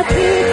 hati